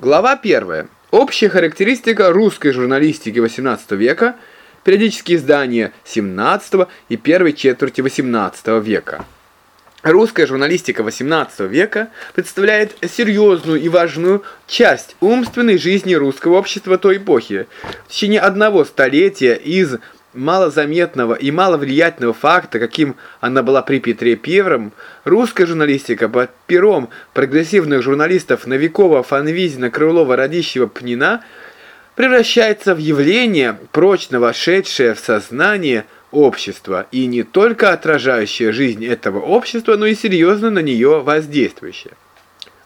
Глава 1. Общая характеристика русской журналистики XVIII века, периодические издания XVII и первой четверти XVIII века. Русская журналистика XVIII века представляет серьезную и важную часть умственной жизни русского общества той эпохи. В течение одного столетия из малозаметного и маловлиятельного факта, каким она была при Петре Первом, русская журналистика под пером прогрессивных журналистов Новикова, Фанвизина, Крылова, Радищева, Пнина превращается в явление, прочно вошедшее в сознание общества и не только отражающее жизнь этого общества, но и серьезно на нее воздействующее.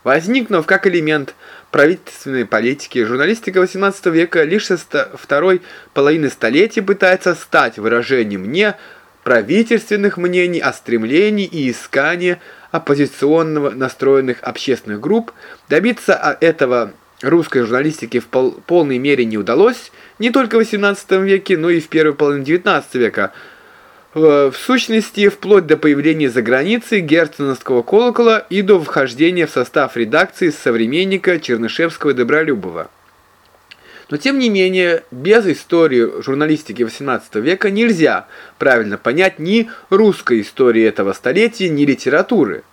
Возникнув как элемент правительственной политики, журналистика XVIII века лишь со второй половины столетия пытается стать выражением не правительственных мнений, а стремлений и искания оппозиционного настроенных общественных групп. Добиться этого русской журналистики в пол полной мере не удалось не только в XVIII веке, но и в первой половине XIX века – в сущности, вплоть до появления за границей герценовского колокола и до вхождения в состав редакции современника Чернышевского и Добролюбова. Но тем не менее, без истории журналистики XVIII века нельзя правильно понять ни русской истории этого столетия, ни литературы.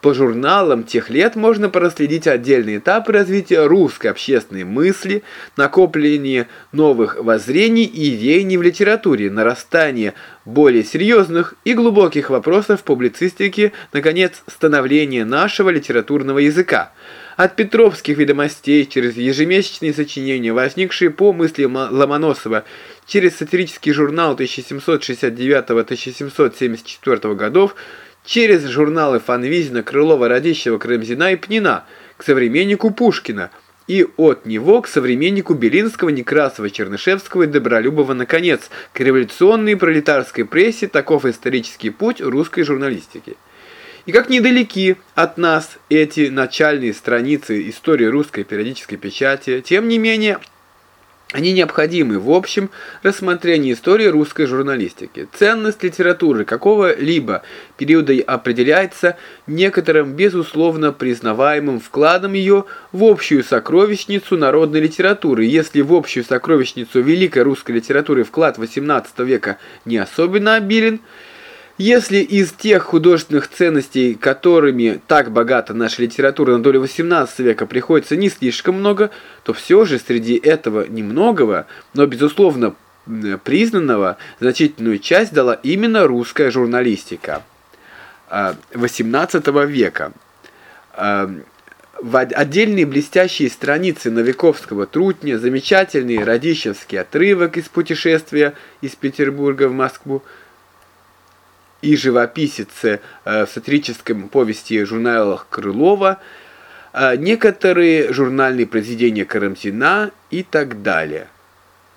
По журналам тех лет можно проследить отдельные этапы развития русской общественной мысли, накопление новых воззрений и веяний в литературе, нарастание более серьезных и глубоких вопросов в публицистике, наконец, становление нашего литературного языка. От Петровских ведомостей через ежемесячные сочинения, возникшие по мысли Ломоносова, через сатирический журнал 1769-1774 годов, через журналы Фанвизина, Крылова, Радищева, Крымзина и Пнина к современнику Пушкина и от него к современнику Белинского, Некрасова, Чернышевского и Добролюбова, наконец, к революционной пролетарской прессе, таков исторический путь русской журналистики. И как недалеки от нас эти начальные страницы истории русской периодической печати, тем не менее, они необходимы в общем рассмотрении истории русской журналистики. Ценность литературы какого-либо периода определяется некоторым безусловно признаваемым вкладом ее в общую сокровищницу народной литературы. Если в общую сокровищницу великой русской литературы вклад XVIII века не особенно обилен, если из тех художественных ценностей, которыми так богата наша литература на долю XVIII века, приходится не слишком много, то все же среди этого немногого, но безусловно признанного, значительную часть дала именно русская журналистика XVIII а, века. А, в отдельные блестящие страницы Новиковского трутня, замечательный радищевский отрывок из путешествия из Петербурга в Москву, и живописице э, в сатирическом повести журналах Крылова, э, некоторые журнальные произведения Карамзина и так далее.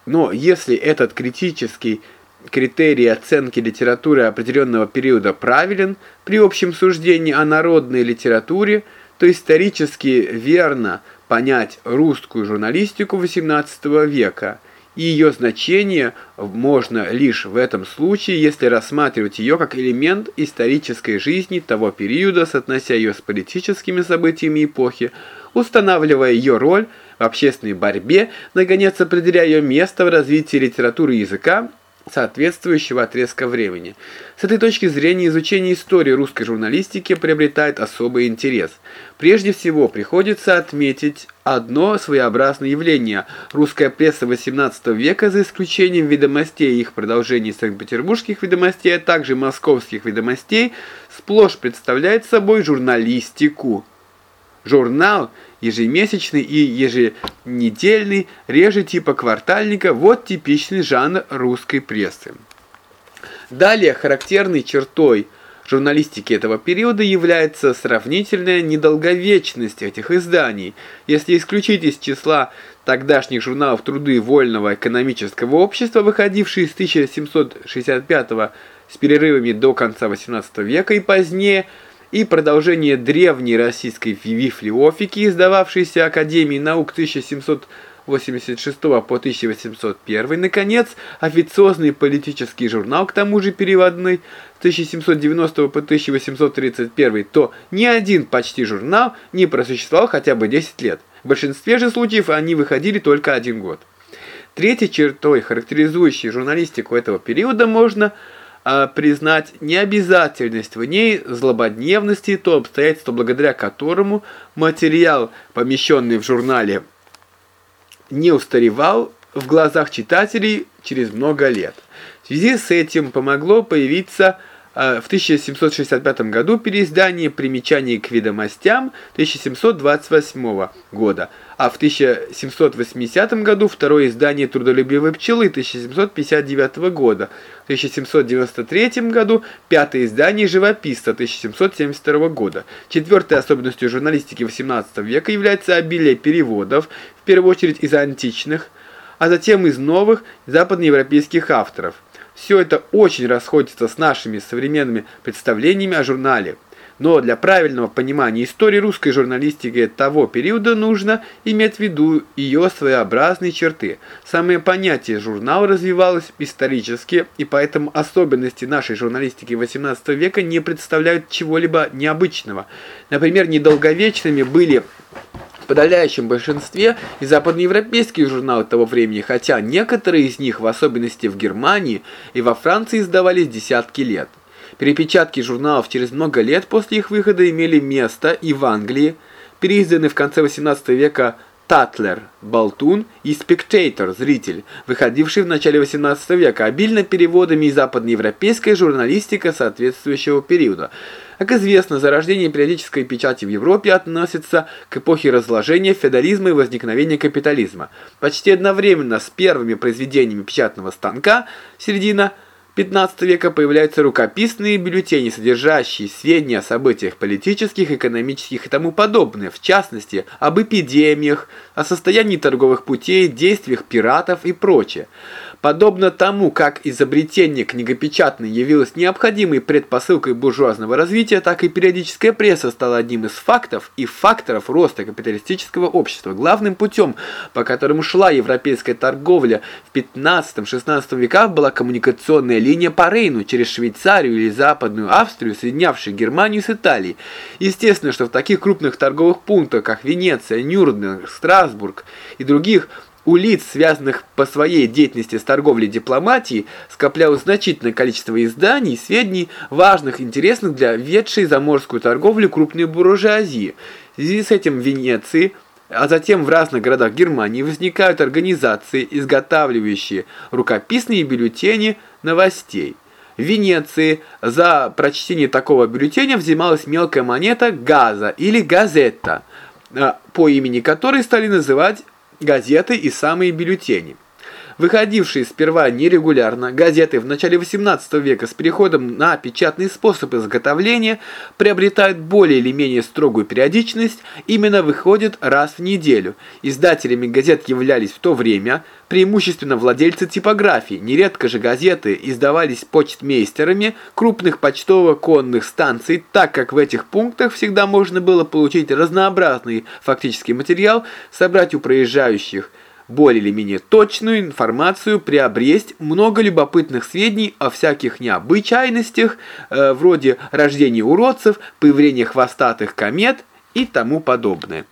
Но если этот критический критерий оценки литературы определенного периода правилен при общем суждении о народной литературе, то исторически верно понять русскую журналистику XVIII века – и ее значение можно лишь в этом случае, если рассматривать ее как элемент исторической жизни того периода, соотнося ее с политическими событиями эпохи, устанавливая ее роль в общественной борьбе, наконец определяя ее место в развитии литературы языка соответствующего отрезка времени. С этой точки зрения изучение истории русской журналистики приобретает особый интерес. Прежде всего, приходится отметить одно своеобразное явление. Русская пресса XVIII века, за исключением ведомостей и их продолжений санкт-петербургских ведомостей, а также московских ведомостей, сплошь представляет собой журналистику. Журнал – ежемесячный и еженедельный, реже типа квартальника, вот типичный жанр русской прессы. Далее характерной чертой журналистики этого периода является сравнительная недолговечность этих изданий. Если исключить из числа тогдашних журналов труды вольного экономического общества, выходившие с 1765 с перерывами до конца XVIII века и позднее – и продолжение древней российской библиофики, издававшейся Академией наук 1786 по 1801, наконец, официозный политический журнал, к тому же переводный, с 1790 по 1831, то ни один почти журнал не просуществовал хотя бы 10 лет. В большинстве же случаев они выходили только один год. Третьей чертой, характеризующей журналистику этого периода, можно а, признать необязательность в ней злободневности, то обстоятельство, благодаря которому материал, помещенный в журнале, не устаревал в глазах читателей через много лет. В связи с этим помогло появиться в 1765 году переиздание примечаний к ведомостям 1728 года, а в 1780 году второе издание «Трудолюбивой пчелы» 1759 года, в 1793 году пятое издание «Живописца» 1772 года. Четвертой особенностью журналистики XVIII века является обилие переводов, в первую очередь из античных, а затем из новых западноевропейских авторов – все это очень расходится с нашими современными представлениями о журнале. Но для правильного понимания истории русской журналистики того периода нужно иметь в виду ее своеобразные черты. Самое понятие журнал развивалось исторически, и поэтому особенности нашей журналистики XVIII века не представляют чего-либо необычного. Например, недолговечными были подавляющем большинстве и западноевропейские журналы того времени, хотя некоторые из них, в особенности в Германии и во Франции, издавались десятки лет. Перепечатки журналов через много лет после их выхода имели место и в Англии, переизданы в конце XVIII века Татлер, болтун, и Спектейтор, зритель, выходивший в начале XVIII века, обильно переводами из западноевропейской журналистика соответствующего периода. Как известно, зарождение периодической печати в Европе относится к эпохе разложения феодализма и возникновения капитализма. Почти одновременно с первыми произведениями печатного станка, середина 15 века появляются рукописные бюллетени, содержащие сведения о событиях политических, экономических и тому подобное, в частности, об эпидемиях, о состоянии торговых путей, действиях пиратов и прочее. Подобно тому, как изобретение книгопечатной явилось необходимой предпосылкой буржуазного развития, так и периодическая пресса стала одним из фактов и факторов роста капиталистического общества. Главным путем, по которому шла европейская торговля в 15-16 веках, была коммуникационная линия по Рейну через Швейцарию или Западную Австрию, соединявшая Германию с Италией. Естественно, что в таких крупных торговых пунктах, как Венеция, Нюрнберг, Страсбург и других – у лиц, связанных по своей деятельности с торговлей и дипломатией, скоплялось значительное количество изданий и сведений, важных и интересных для ведшей заморскую торговлю крупной буржуазии. В связи с этим в Венеции, а затем в разных городах Германии возникают организации, изготавливающие рукописные бюллетени новостей. В Венеции за прочтение такого бюллетеня взималась мелкая монета газа или газета, а, по имени которой стали называть газеты и самые бюллетени. Выходившие сперва нерегулярно, газеты в начале XVIII века с переходом на печатный способ изготовления приобретают более или менее строгую периодичность, именно выходят раз в неделю. Издателями газет являлись в то время преимущественно владельцы типографий. Нередко же газеты издавались почтмейстерами крупных почтово-конных станций, так как в этих пунктах всегда можно было получить разнообразный фактический материал, собрать у проезжающих более или менее точную информацию, приобресть много любопытных сведений о всяких необычайностях, э, вроде рождения уродцев, появления хвостатых комет и тому подобное.